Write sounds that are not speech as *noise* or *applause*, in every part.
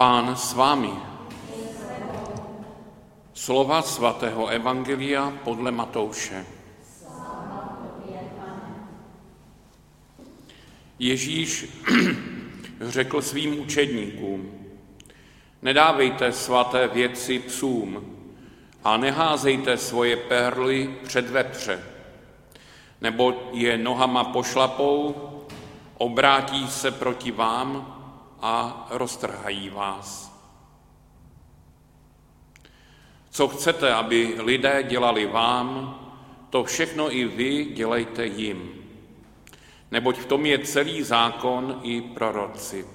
Pán s vámi. Slova svatého Evangelia podle Matouše. Ježíš *clears throat* řekl svým učedníkům, nedávejte svaté věci psům a neházejte svoje perly před vepře, nebo je nohama pošlapou, obrátí se proti vám a roztrhají vás. Co chcete, aby lidé dělali vám, to všechno i vy dělejte jim. Neboť v tom je celý zákon i proroci.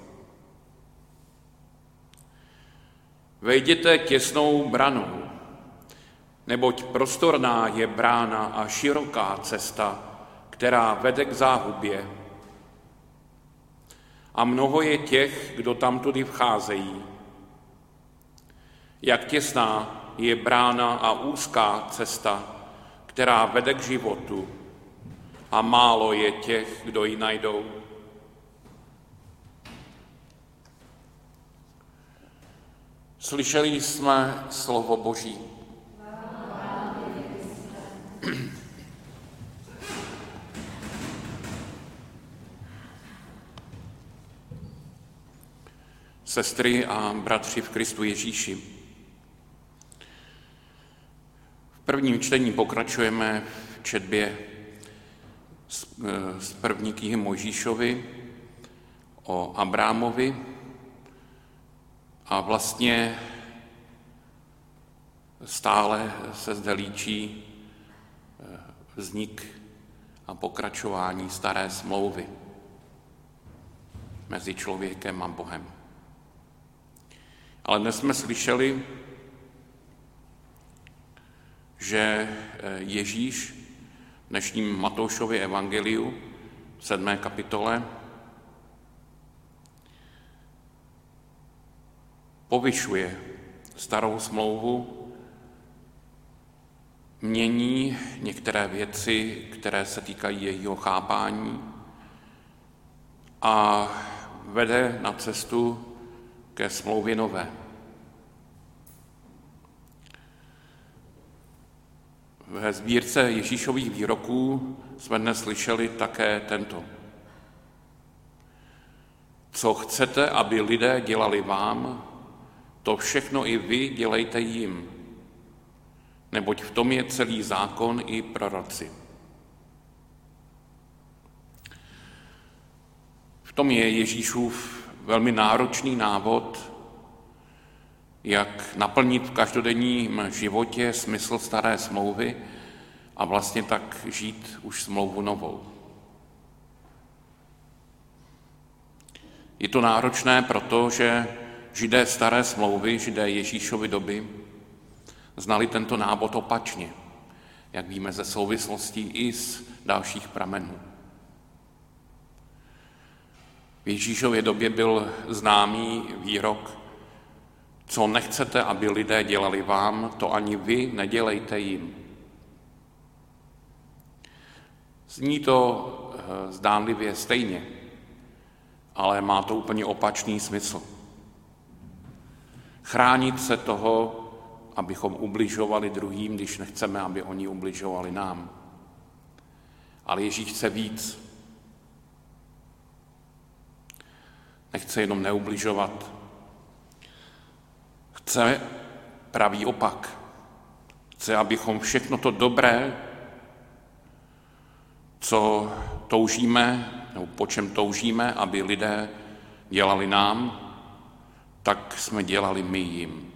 Vejděte těsnou branou, neboť prostorná je brána a široká cesta, která vede k záhubě a mnoho je těch, kdo tam tudy vcházejí. Jak těsná je brána a úzká cesta, která vede k životu a málo je těch, kdo ji najdou. Slyšeli jsme slovo Boží. Sestry a bratři v Kristu Ježíši. V prvním čtení pokračujeme v četbě z první knihy Mojžíšovi o Abrámovi a vlastně stále se zde líčí eh, vznik a pokračování staré smlouvy mezi člověkem a Bohem. Ale dnes jsme slyšeli, že eh, Ježíš v dnešním Matoušově evangeliu v sedmé kapitole povyšuje starou smlouvu, mění některé věci, které se týkají jejího chápání a vede na cestu ke smlouvě nové. Ve sbírce Ježíšových výroků jsme dnes slyšeli také tento. Co chcete, aby lidé dělali vám, to všechno i vy dělejte jim, neboť v tom je celý zákon i proroci. V tom je Ježíšův velmi náročný návod, jak naplnit v každodenním životě smysl staré smlouvy a vlastně tak žít už smlouvu novou. Je to náročné, protože židé staré smlouvy, židé Ježíšovy doby, znali tento nábod opačně, jak víme ze souvislostí i z dalších pramenů. V Ježíšově době byl známý výrok, co nechcete, aby lidé dělali vám, to ani vy nedělejte jim. Zní to eh, zdánlivě stejně, ale má to úplně opačný smysl. Chránit se toho, abychom ubližovali druhým, když nechceme, aby oni ubližovali nám. Ale Ježíš chce víc. Nechce jenom neubližovat. Chce pravý opak. Chce, abychom všechno to dobré, co toužíme, nebo po čem toužíme, aby lidé dělali nám, tak jsme dělali my jim.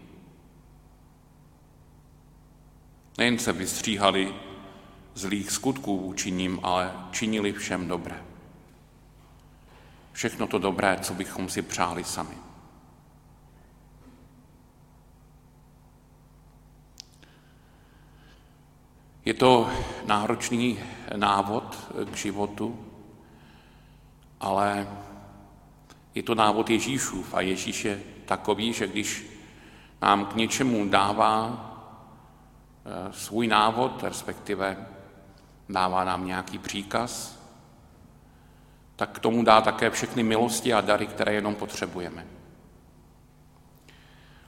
Nejen se vystříhali zlých skutků vůči ním, ale činili všem dobré. Všechno to dobré, co bychom si přáli sami. Je to náročný návod k životu, ale je to návod Ježíšův a Ježíš je takový, že když nám k něčemu dává eh, svůj návod, respektive dává nám nějaký příkaz, tak k tomu dá také všechny milosti a dary, které jenom potřebujeme.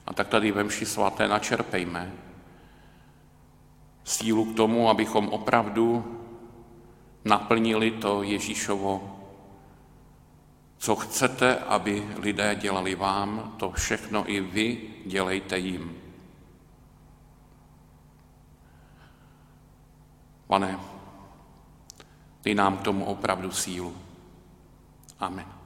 A tak tady ve mši svaté načerpejme sílu k tomu, abychom opravdu naplnili to Ježíšovo, co chcete, aby lidé dělali vám, to všechno i vy dělejte jim. Pane, dej nám k tomu opravdu sílu. Amen.